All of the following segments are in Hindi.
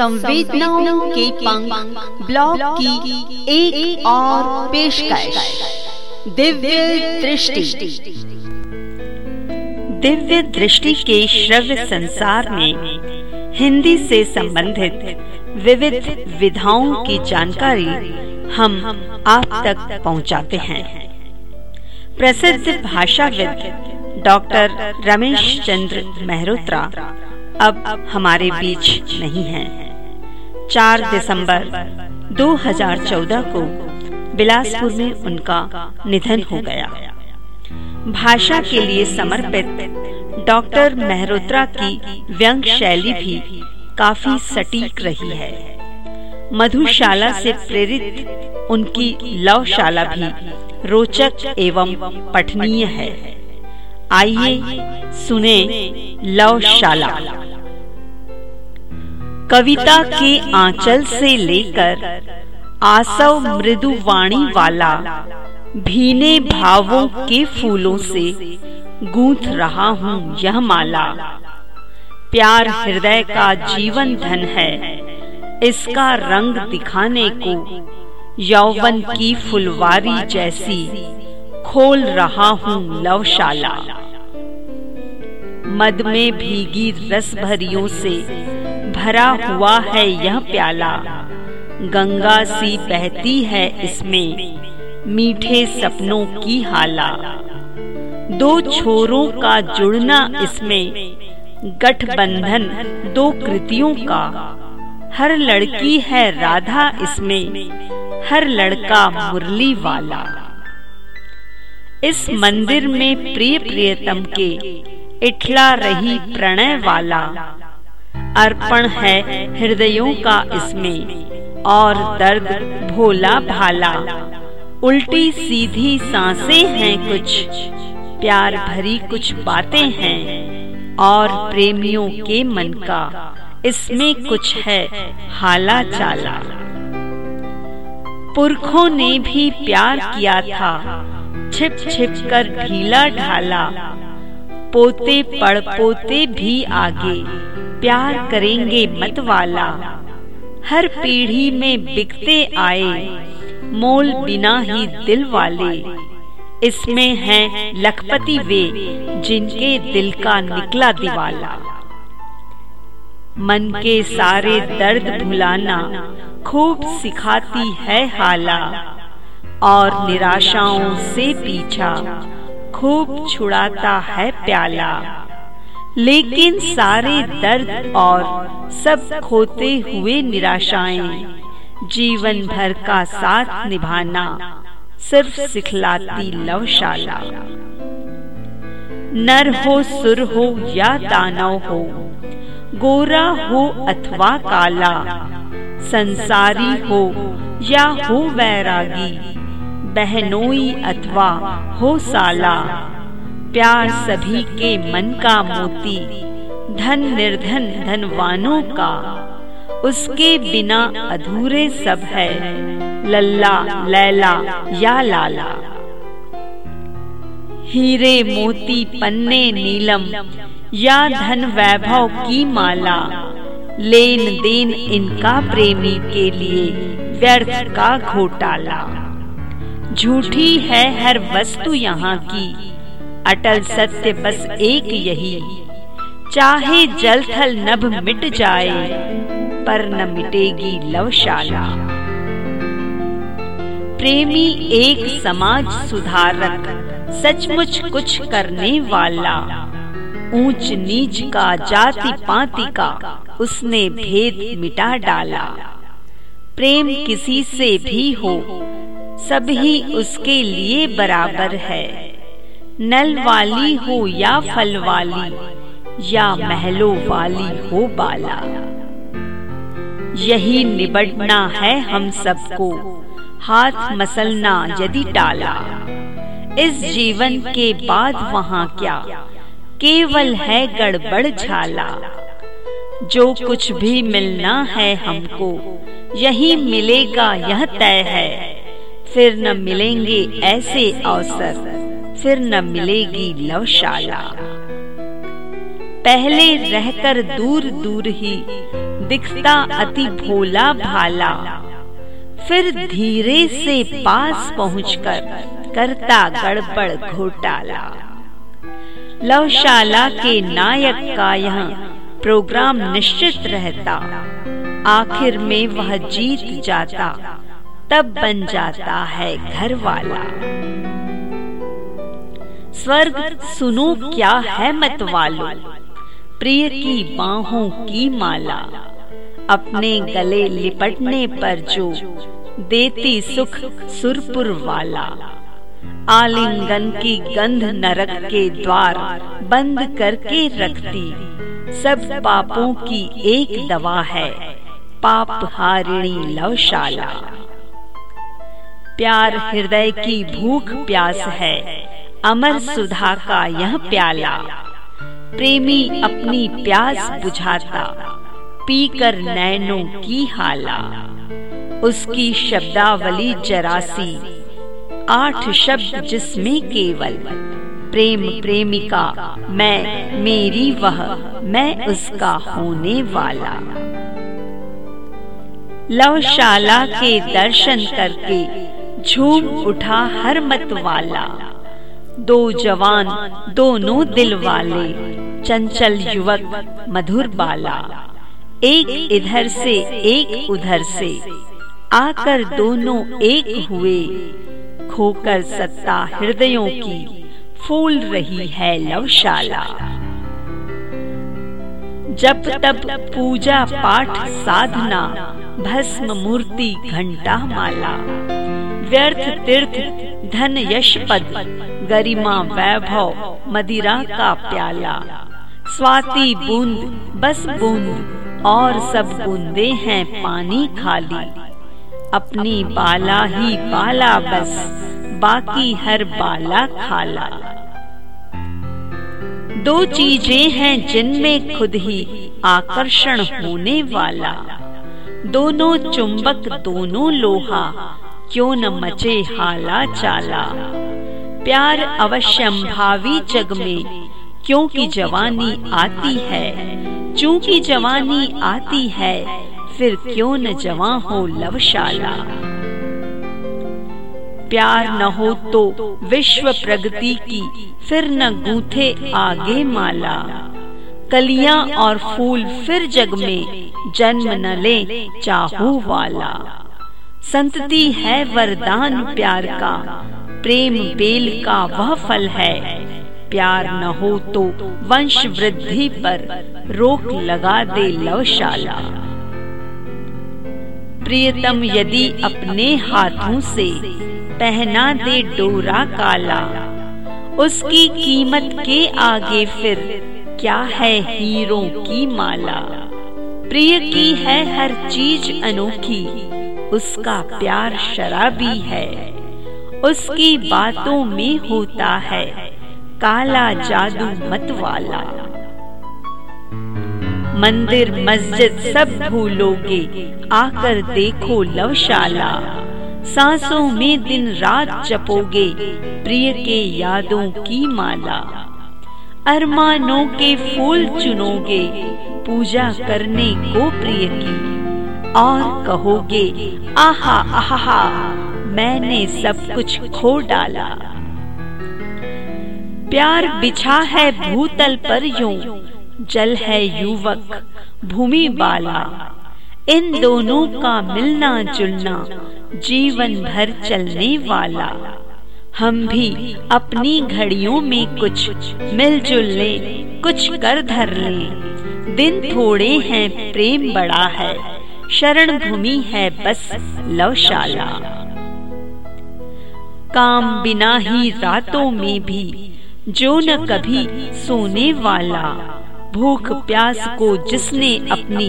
संवेदनाओं के पंख ब्लॉग की एक, एक और पेशकश। दिव्य दृष्टि। दिव्य दृष्टि के श्रव्य संसार में हिंदी से संबंधित विविध विधाओं की जानकारी हम आप तक पहुंचाते हैं। प्रसिद्ध भाषाविद डॉक्टर रमेश चंद्र मेहरोत्रा अब हमारे बीच नहीं हैं। 4 दिसंबर 2014 को बिलासपुर में उनका निधन हो गया। भाषा के लिए समर्पित डॉक्टर मेहरोत्रा की व्यंग शैली भी काफ़ी सटीक रही है। मधुशाला से प्रेरित उनकी लवशाला भी रोचक एवं पठनीय है। आइए सुने लवशाला कविता के आंचल से लेकर आसव मृदु वाणी वाला भीने भावों के फूलों से गूंथ रहा हूँ यह माला। प्यार हृदय का जीवन धन है, इसका रंग दिखाने को यौवन की फुलवारी जैसी खोल रहा हूँ लवशाला। मद में भीगी रस भरियों से भरा हुआ है यह प्याला। गंगा सी बहती है इसमें, मीठे सपनों की हाला। दो छोरों का जुड़ना इसमें, गठबंधन दो कृतियों का। हर लड़की है राधा इसमें, हर लड़का मुरली वाला। इस मंदिर में प्रिय प्रियतम के, इठला रही प्रणय वाला। अर्पण है हृदयों का इसमें, और दर्द भोला भाला। उल्टी सीधी साँसें हैं कुछ, प्यार भरी कुछ बातें हैं, और प्रेमियों के मन का, इसमें कुछ है हाला चाला। पुरखों ने भी प्यार किया था, छिप छिप कर ढीला ढाला पोते पड़ पोते भी आगे। प्यार करेंगे मत वाला हर पीढ़ी में बिकते आए, मोल बिना ही दिल वाले। इसमें हैं लखपति वे, जिनके दिल का निकला दिवाला। मन के सारे दर्द भुलाना खूब सिखाती है हाला, और निराशाओं से पीछा। खूब छुड़ाता है प्याला। लेकिन सारे दर्द और सब खोते हुए निराशाएँ जीवन भर का साथ निभाना सिर्फ़ सिखलाती लवशाला। नर हो, सुर हो या दानव हो, गोरा हो अथवा काला, संसारी हो या हो वैरागी बहनोई अथवा हो साला। प्यार सभी के मन का मोती, धन निर्धन धनवानों का। उसके बिना अधूरे सब है, लल्ला, लैला या लाला। हीरे मोती पन्ने नीलम या धन वैभव की माला। लेन देन इनका प्रेमी के लिए व्यर्थ का घोटाला। झूठी है हर वस्तु यहाँ की। अटल सत्य बस एक यही। चाहे जल थल नभ मिट जाए, पर न मिटेगी लवशाला। प्रेमी एक समाज सुधारक, सचमुच कुछ करने वाला। ऊंच नीच का, जाति पाति का, उसने भेद मिटा डाला। प्रेम किसी से भी हो सभी उसके लिए बराबर है। नल वाली हो या फल वाली, या महलों वाली हो बाला। यही निबटना है हम सबको, हाथ मसलना यदि टाला। इस जीवन के बाद वहाँ क्या? केवल है गड़बड़ झाला। जो कुछ भी मिलना है हमको, यही मिलेगा, यह तय है। फिर न मिलेंगे ऐसे अवसर, फिर न मिलेगी लवशाला पहले रहकर दूर दूर ही दिखता अति भोला भाला, फिर धीरे से पास पहुंचकर करता गड़बड़ घोटाला। लवशाला के नायक का यह प्रोग्राम निश्चित रहता, आखिर में वह जीत जाता। तब बन जाता है घर वाला स्वर्ग, सुनो क्या है मत वालो प्रिय की बाहों की माला। अपने गले लिपटने पर जो देती सुख सुरपुर वाला। आलिंगन की गंध नरक के द्वार बंद करके रखती। सब पापों की एक दवा है पाप हारिणी लवशाला प्यार हृदय की भूख प्यास है। अमर सुधा का यह प्याला। प्रेमी अपनी प्यास बुझाता, पीकर नैनों की हाला। उसकी शब्दावली जरासी, आठ शब्द जिसमें केवल। प्रेम प्रेमिका, मैं, मेरी वह, मैं उसका होने वाला। लवशाला के दर्शन करके झूम उठा हर मत वाला दो जवान, दोनों दिल वाले चंचल युवक, मधुर बाला। एक इधर से, एक उधर से। आकर दोनों एक हुए। खोकर सत्ता हृदयों की फूल रही है लवशाला। जब तब पूजा पाठ साधना, भस्म मूर्ति घंटा माला। व्यर्थ तीर्थ धन यश पद, गरिमा वैभव मदिरा का प्याला। स्वाति बूंद, बस बूंद, और सब बूंदे हैं पानी खाली। अपनी बाला ही बाला बस, बाकी हर बाला खाला। दो चीज़ें हैं जिनमें खुद ही आकर्षण होने वाला। दोनों चुंबक, दोनों लोहा क्यों न मचे हाला चाला? प्यार अवश्यम भावी जग में, क्योंकि जवानी आती है। चूँकि जवानी आती है, फिर क्यों न जवा हो लवशाला? प्यार न हो तो विश्व प्रगति की, फिर न गूथे आगे माला। कलियाँ और फूल फिर जग में, जन्म न ले चाहू वाला। संतति है वरदान प्यार का। प्रेम बेल का वह फल है। प्यार न हो तो वंश वृद्धि पर रोक लगा दे लवशाला। प्रियतम यदि अपने हाथों से पहना दे डोरा काला, उसकी कीमत के आगे फिर क्या है हीरों की माला? प्रिय की है हर चीज़ अनोखी उसका प्यार शराबी है। उसकी बातों में होता है काला जादू मत वाला मंदिर, मस्जिद सब भूलोगे, आकर देखो लवशाला। सांसों में दिन रात जपोगे, प्रिय के यादों की माला। अरमानों के फूल चुनोगे, पूजा करने को प्रिय की। और कहोगे, आहा आहा, मैंने सब कुछ खो डाला। प्यार बिछा है भूतल पर यूँ, जल है युवक भूमि बाला इन दोनों का मिलना जुलना, जीवन भर चलने वाला। हम भी अपनी घड़ियों में कुछ मिलजुल ले, कुछ कर धर ले। दिन थोड़े हैं, प्रेम बड़ा है। शरण भूमि है बस लवशाला काम बिना ही रातों में भी, जो न कभी सोने वाला। भूख प्यास को जिसने अपनी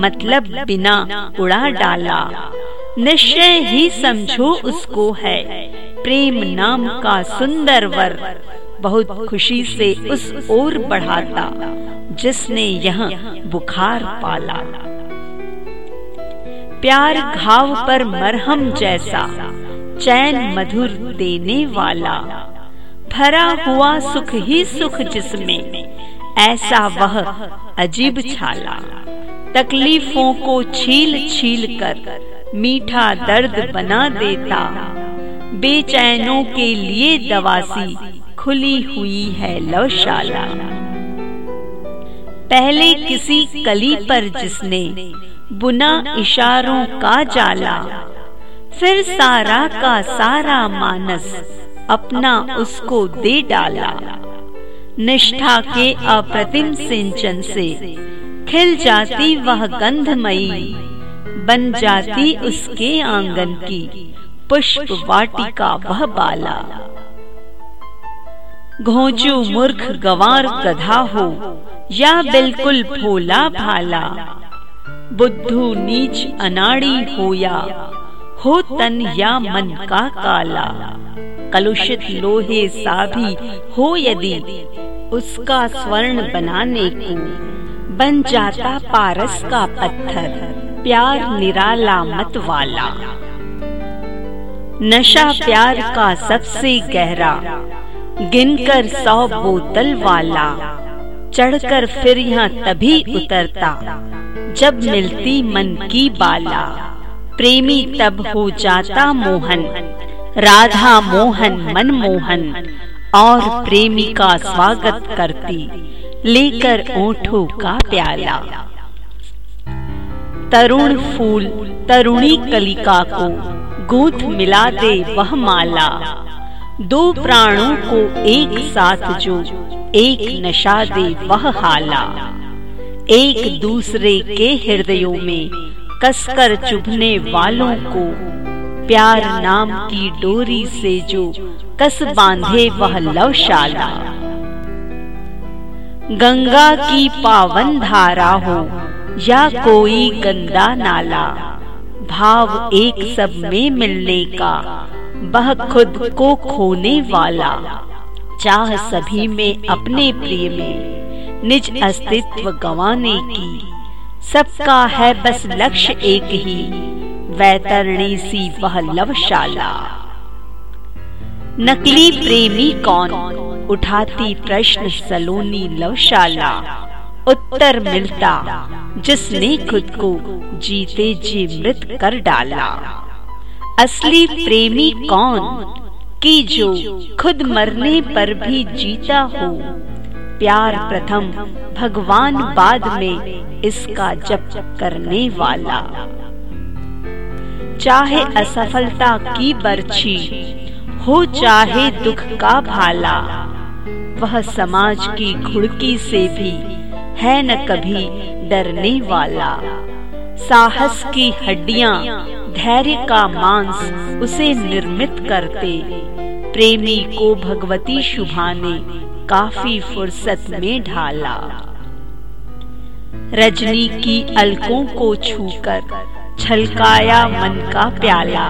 मतलब बिना उड़ा डाला। निश्चय ही समझो उसको है, प्रेम नाम का सुंदर वर। बहुत खुशी से उस ओर बढ़ाता, जिसने यह बुखार पाला। प्यार घाव पर मरहम जैसा, चैन मधुर देने वाला। भरा हुआ सुख ही सुख जिसमें, ऐसा वह अजीब छाला। तकलीफों को छील छील कर मीठा दर्द बना देता। बेचैनों के लिए दवासी खुली हुई है लवशाला पहले किसी कली पर जिसने बुना इशारों का जाला। फिर सारा का सारा मानस अपना उसको दे डाला। निष्ठा के अप्रतिम सिंचन से खिल जाती वह गंधमयी, बन जाती उसके आँगन की पुष्प वाटिका वह बाला। घोंचू मूर्ख गवार गधा हो या बिल्कुल भोला भाला बुद्धू नीच अनाड़ी हो या हो तन या मन का काला। कलुषित लोहे सा भी हो यदि, उसका स्वर्ण बनाने को। बन जाता पारस का पत्थर, प्यार निराला मत वाला। नशा प्यार का सबसे गहरा, गिनकर सौ बोतल वाला। चढ़कर फिर यहाँ तभी उतरता। जब मिलती मन की बाला। प्रेमी तब हो जाता मोहन। राधा मोहन, मन मोहन। और प्रेमी का स्वागत करती। लेकर ओठों का प्याला। तरुण फूल, तरुणी कलिका को गूंथ मिला दे वह माला। दो प्राणों को एक साथ जो एक नशा दे वह हाला एक दूसरे के हृदयों में कसकर चुभने वालों को प्यार नाम की डोरी से जो कस बांधे वह लवशाला। गंगा की पावन धारा हो या कोई गंदा नाला, भाव एक सब में मिलने का, वह खुद को खोने वाला। चाह सभी में अपने प्रिय में निज अस्तित्व गवाने की। सबका है बस लक्ष्य एक ही, वैतरणी सी वह लवशाला। नकली प्रेमी कौन? उठाती प्रश्न सलोनी लवशाला। उत्तर मिलता, जिसने खुद को जीते जी मृत कर डाला। असली प्रेमी कौन? कि जो खुद मरने पर भी जीता हो। प्यार प्रथम भगवान बाद में इसका जप करने वाला। चाहे असफलता की बर्छी हो, चाहे दुख का भाला, वह समाज की घुड़की से भी है न कभी डरने वाला। साहस की हड्डियाँ, धैर्य का मांस उसे निर्मित करते। प्रेमी को भगवती शुभा ने काफ़ी फुर्सत में ढाला। रजनी की अलकों को छूकर छलकाया मन का प्याला।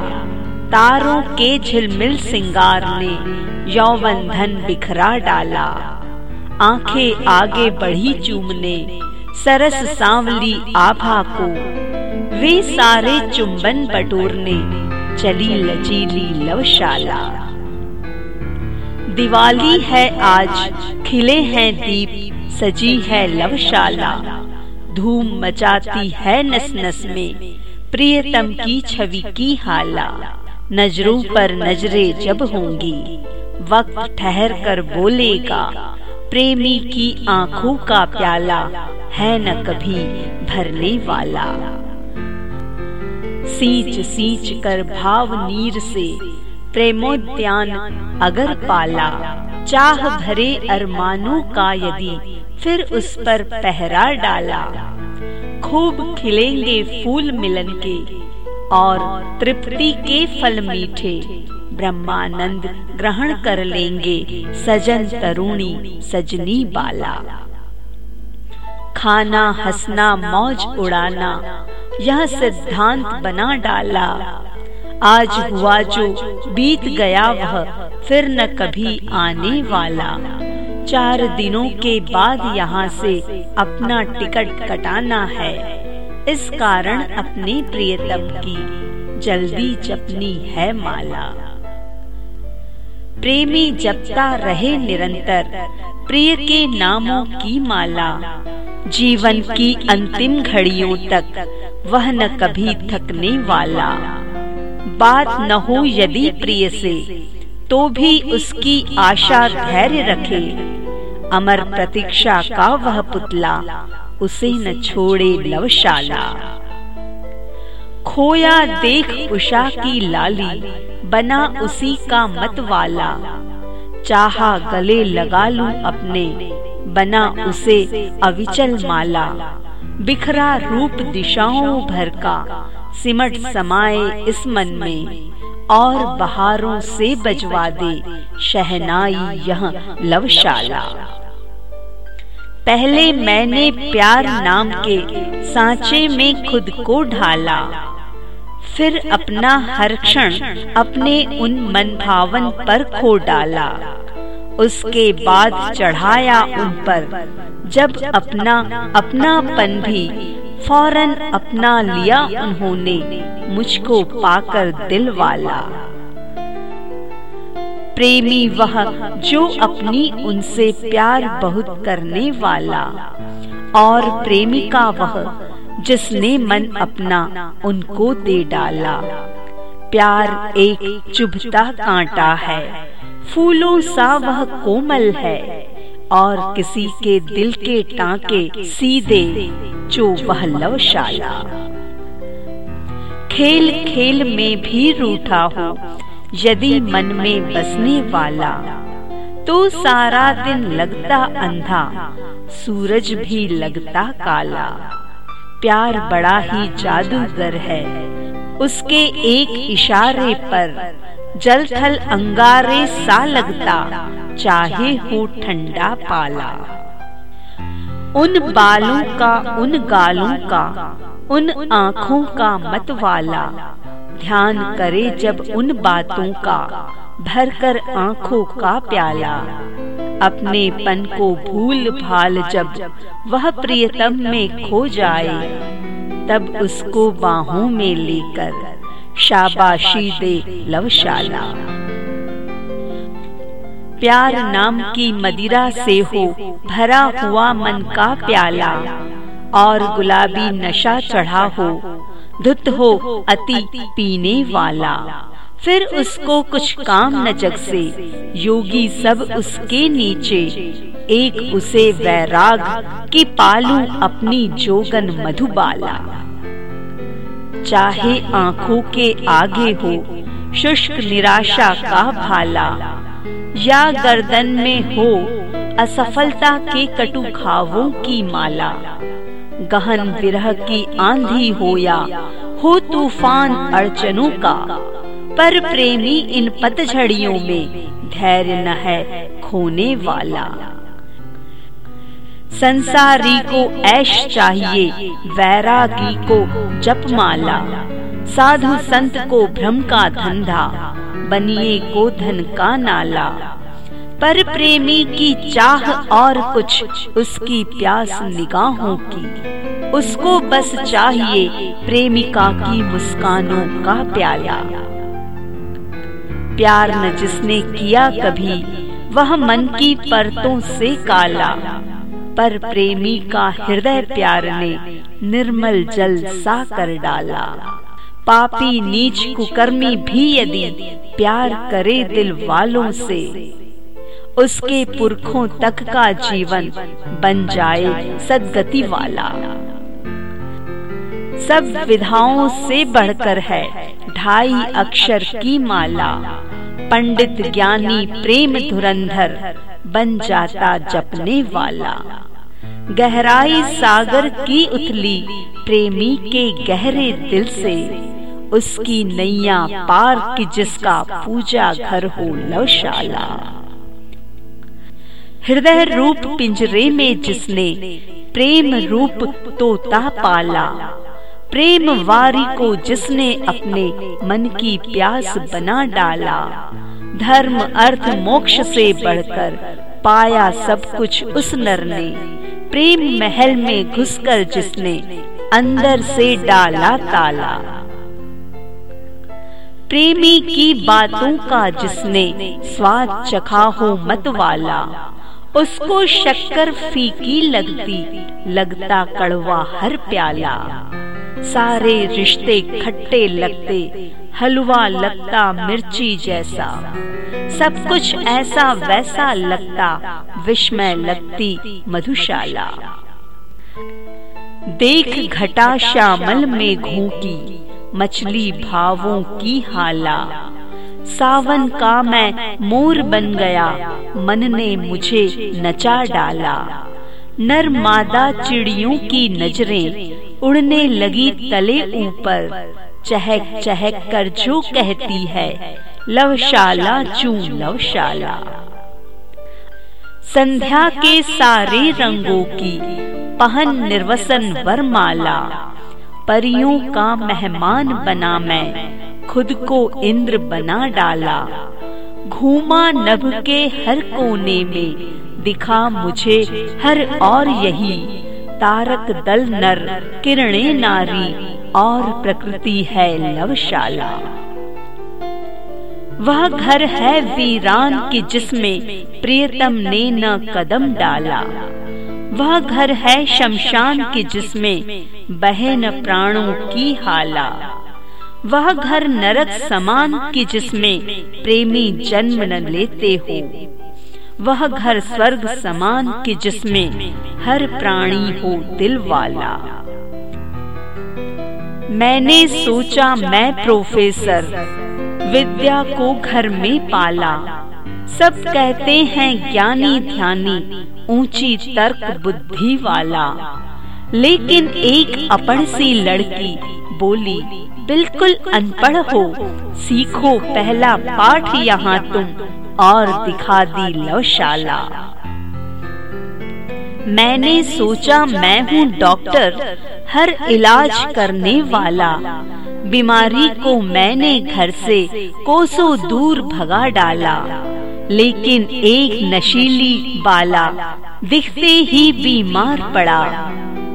तारों के झिलमिल सिंगार ने यौवन धन बिखरा डाला। आँखें आगे बढ़ी चूमने सरस सांवली आभा को। वे सारे चुंबन बटोरने चली लचीली लवशाला। दिवाली है आज, खिले हैं दीप, सजी है लवशाला। धूम मचाती है नस नस में, प्रियतम की छवि की हाला। नज़रों पर नजरे जब होंगी, वक्त ठहर कर बोलेगा, प्रेमी की आँखों का प्याला। है न कभी भरने वाला। सींच सींच कर भाव नीर से, प्रेमोद्यान अगर पाला। चाह भरे अरमानों का यदि, फिर उस पर पहरा डाला। खूब खिलेंगे फूल मिलन के, और तृप्ति के फल मीठे। ब्रह्मानंद ग्रहण कर लेंगे सजन तरुणी सजनी बाला। खाना, हंसना, मौज उड़ाना, यह सिद्धांत बना डाला। आज हुआ जो बीत गया वह फिर न कभी आने वाला। चार दिनों के बाद यहाँ से अपना टिकट कटाना है। इस कारण अपने प्रियतम की जल्दी जपनी है माला। प्रेमी जपता रहे निरंतर, प्रिय के नामों की माला। जीवन की अंतिम घड़ियों तक, वह न कभी थकने वाला। बात न हो यदि प्रिय से तो भी उसकी आशा धैर्य रखे। अमर प्रतीक्षा का वह पुतला, उसे न छोड़े लवशाला खोया देख उषा की लाली, बना उसी का मत वाला चाहा गले लगा लूँ अपने बना उसे अविचल माला। बिखरा रूप दिशाओं भर का, सिमट समाए इस मन में, और बहारों से बजवा दे शहनाई यह लवशाला। पहले मैंने प्यार नाम के सांचे में खुद को ढाला, फिर अपना हर क्षण अपने उन मन भावन पर खो डाला। उसके बाद चढ़ाया उन पर जब अपना अपनापन भी फ़ौरन अपना लिया उन्होंने, मुझको पाकर दिल वाला। प्रेमी वह जो अपनी उनसे प्यार बहुत करने वाला। और प्रेमिका वह जिसने मन अपना उनको दे डाला। प्यार एक चुभता कांटा है। फूलों सा वह कोमल है और किसी के दिल के टांके सीधे जो वह लवशाला। खेल खेल में भी रूठा हो, यदि मन में बसने वाला तो सारा दिन लगता अंधा, सूरज भी लगता काला। प्यार बड़ा ही जादूगर है, उसके एक इशारे पर जल थल अंगारे सा लगता, चाहे हो ठंडा पाला। उन बालों का, उन गालों का, उन आँखों का मत वाला। ध्यान करे जब उन बातों का भर कर आँखों का प्याला। अपने पन को भूल भाल जब वह प्रियतम में खो जाए, तब उसको बाहों में लेकर शाबाशी दे लवशाला प्यार नाम की मदिरा से हो, भरा हुआ मन का प्याला। और गुलाबी नशा चढ़ा हो, धुत हो अति पीने वाला। फिर उसको कुछ काम न जग से योगी सब उसके नीचे। एक उसे वैराग की पालू अपनी जोगन मधुबाला। चाहे आँखों के आगे हो, शुष्क निराशा का भाला। या गर्दन में हो, असफलता के कटु घावों की माला। गहन विरह की आंधी हो या हो तूफ़ान अड़चनों का। पर प्रेमी इन पतझड़ियों में धैर्य न है खोने वाला। संसारी को ऐश चाहिए, वैरागी को जपमाला। साधु संत को भ्रम का धंधा, बनिए को धन का नाला। पर प्रेमी की चाह और कुछ, उसकी प्यास निगाहों की। उसको बस चाहिए प्रेमिका की मुस्कानों का प्याला। प्यार न जिसने किया कभी, वह मन की परतों से काला। पर प्रेमी का हृदय प्यार ने निर्मल जल सा कर डाला। पापी नीच कुकर्मी भी यदि प्यार करे दिल वालों से, उसके पुरखों तक का जीवन बन जाए सदगति वाला। सब विधाओं से बढ़कर है ढाई अक्षर की माला। पंडित ज्ञानी प्रेम धुरंधर बन जाता जपने वाला। गहराई सागर की उथली प्रेमी के गहरे दिल से, उसकी नैया पार की जिसका पूजा घर हो लवशाला हृदय रूप पिंजरे में जिसने प्रेम रूप तोता पाला। प्रेम वारी को जिसने अपने मन की प्यास बना डाला। धर्म, अर्थ, मोक्ष से बढ़कर पाया सब कुछ उस नर ने। प्रेम महल में घुसकर जिसने अंदर से डाला ताला। प्रेमी की बातों का जिसने स्वाद चखा हो मत वाला, उसको शक्कर फीकी लगती, लगता कड़वा हर प्याला। सारे रिश्ते खट्टे लगते, हलवा लगता, मिर्ची जैसा। सब कुछ ऐसा वैसा लगता, विस्मय लगती मधुशाला। देख घटा श्यामल में घूटी, मछली भावों की हाला। सावन का मैं मोर बन गया, मन ने मुझे नचा डाला। नर मादा चिड़ियों की नज़रें उड़ने लगी तले ऊपर। चहक चहक कर जो कहती है। लवशाला, चू लवशाला। संध्या के सारे रंगों की पहन निर्वसन वरमाला। परियों का मेहमान बना मैं, खुद को इंद्र बना डाला। घूमा नभ के हर कोने में, दिखा मुझे हर और यही। तारक दल नर, किरणे नारी, और प्रकृति है लवशाला। वह घर है वीरान की जिसमें प्रियतम ने न कदम डाला। वह घर है शमशान की जिसमें बहन प्राणों की हाला। वह घर नरक समान की जिसमें प्रेमी जन्म न लेते हो। वह घर स्वर्ग समान के जिसमें हर प्राणी हो दिल वाला। मैंने सोचा मैं प्रोफेसर, विद्या को घर में पाला। सब कहते हैं ज्ञानी ध्यानी, ऊँची तर्क बुद्धि वाला। लेकिन एक अपढ़ सी लड़की बोली, बिल्कुल अनपढ़ हो, सीखो पहला पाठ यहाँ तुम। और दिखा दी लवशाला। मैंने सोचा मैं हूँ डॉक्टर, हर इलाज करने वाला। बीमारी को मैंने घर से कोसों दूर भगा डाला, लेकिन एक नशीली बाला दिखते ही बीमार पड़ा।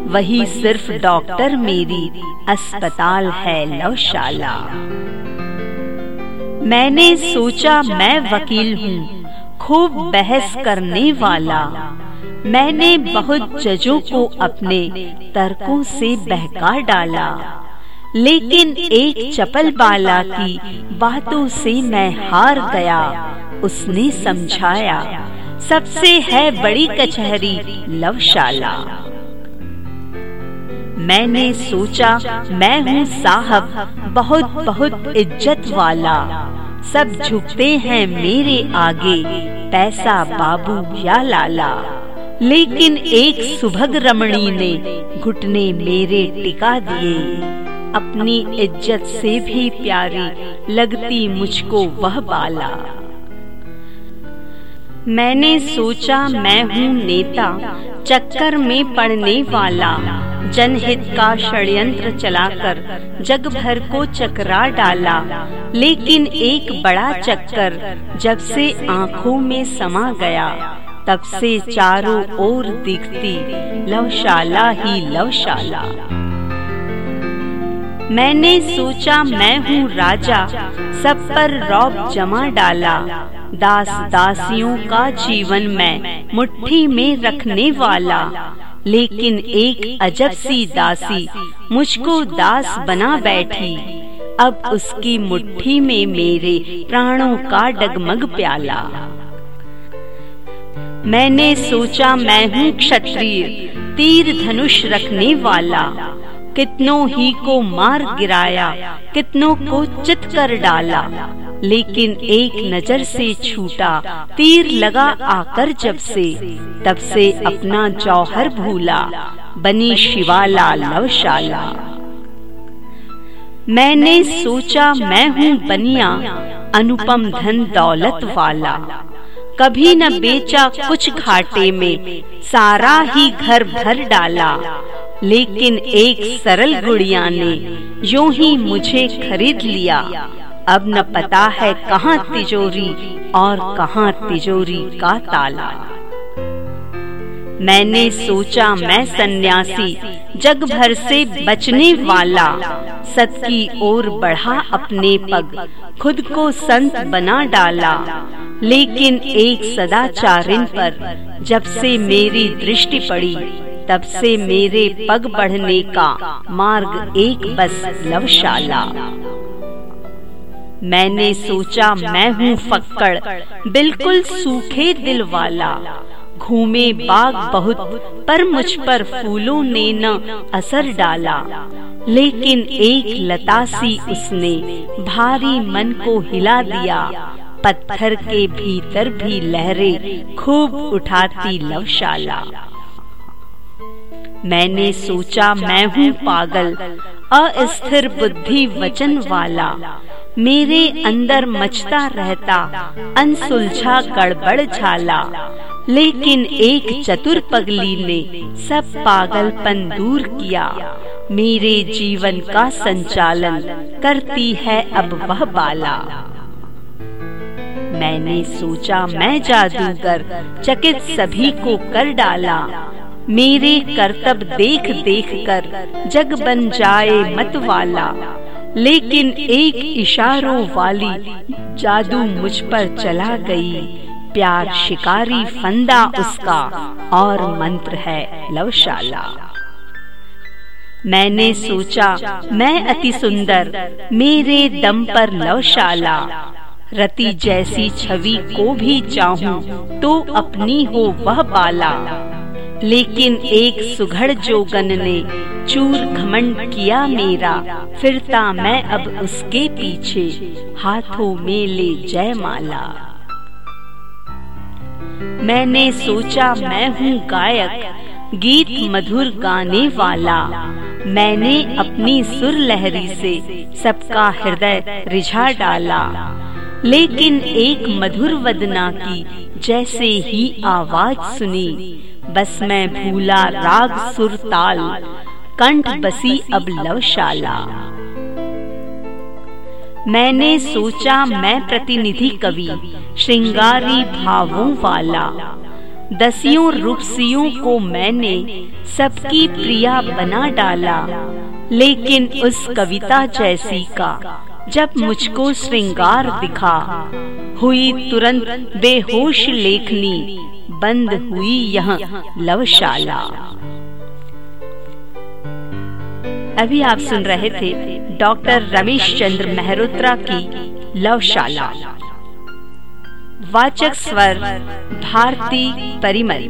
वही सिर्फ़ डॉक्टर मेरी अस्पताल है लवशाला। मैंने सोचा मैं वकील हूँ, खूब बहस करने वाला। मैंने बहुत जजों को अपने तर्कों से बहका डाला। लेकिन एक चपल बाला की बातों से मैं हार गया, उसने समझाया, सबसे है बड़ी कचहरी लवशाला। मैंने सोचा, मैं हूँ साहब, बहुत बहुत इज़्ज़त वाला। सब झुकते हैं मेरे आगे, पैसा बाबू या लाला। लेकिन एक सुभग रमणी ने घुटने मेरे टिका दिए। अपनी इज़्ज़त से भी प्यारी लगती मुझको वह बाला। मैंने सोचा मैं हूँ नेता, चक्कर में पड़ने वाला। जनहित का षड्यंत्र चलाकर, जग भर को चकरा डाला। लेकिन एक बड़ा चक्कर जब से आँखों में समा गया, तब से चारों ओर दिखती, लवशाला ही लवशाला। मैंने सोचा मैं हूँ राजा, सब पर रौब जमा डाला। दास दासियों का जीवन में मुट्ठी में रखने वाला। लेकिन एक अजब सी दासी मुझको दास बना बैठी। अब उसकी मुट्ठी में मेरे प्राणों का डगमग प्याला। मैंने सोचा मैं हूँ क्षत्रिय, तीर धनुष रखने वाला। कितनों ही को मार गिराया, कितनों को चित कर डाला। लेकिन एक नज़र से छूटा, तीर लगा आकर जब से, तब से अपना जौहर भूला, बनी शिवाला लवशाला मैंने सोचा मैं हूँ बनिया, अनुपम धन दौलत वाला। कभी न बेचा कुछ घाटे में, सारा ही घर भर डाला। लेकिन एक सरल गुड़िया ने यूँ ही मुझे खरीद लिया। अब न पता है कहाँ तिजोरी और कहाँ तिजोरी का ताला। मैंने सोचा, मैं सन्यासी, जग भर से बचने वाला, सत की ओर बढ़ा अपने पग, खुद को संत बना डाला। लेकिन एक सदाचारिन पर जब से मेरी दृष्टि पड़ी तब से मेरे पग बढ़ने का मार्ग एक बस लवशाला। मैंने सोचा, मैं हूँ फक्कड़, बिल्कुल सूखे दिल वाला। घूमे बाग बहुत, पर मुझ पर फूलों ने न असर डाला। लेकिन एक लता सी उसने भारी मन को हिला दिया। पत्थर के भीतर भी लहरें खूब उठाती लवशाला। मैंने सोचा मैं हूँ पागल, अस्थिर बुद्धि वचन वाला। मेरे अंदर मचता रहता, अनसुलझा गड़बड़ झाला। लेकिन एक चतुर पगली ने सब पागलपन दूर किया। मेरे जीवन का संचालन करती है अब वह बाला। मैंने सोचा मैं जादूगर, चकित सभी को कर डाला। मेरे करतब देख देख कर जग बन जाए मत वाला लेकिन एक इशारों वाली जादू मुझ पर चला गई। प्यार शिकारी फंदा उसका और मंत्र है लवशाला। मैंने सोचा, मैं अति सुंदर, मेरे दम पर लवशाला। रति जैसी छवि को भी चाहूँ तो अपनी हो वह बाला। लेकिन एक सुघड़ जोगन ने चूर घमंड किया मेरा, फिरता मैं अब उसके पीछे, हाथों में ले जय माला। मैंने सोचा मैं हूँ गायक, गीत मधुर गाने वाला। मैंने अपनी सुर लहरी से सबका हृदय रिझा डाला। लेकिन एक मधुर वदना की जैसे ही आवाज़ सुनी, बस मैं भूला राग सुर ताल, कंठ बसी अब लवशाला। मैंने सोचा मैं प्रतिनिधि कवि, श्रृंगारी भावों वाला। दसियों रूपसियों को मैंने सबकी प्रिया बना डाला, लेकिन उस कविता जैसी का जब मुझको श्रृंगार दिखा। हुई तुरंत बेहोश लेखनी, बंद हुई यह लवशाला। अभी आप सुन रहे थे डॉक्टर रमेश चंद्र मेहरोत्रा की लवशाला। वाचक स्वर, भारती परिमरी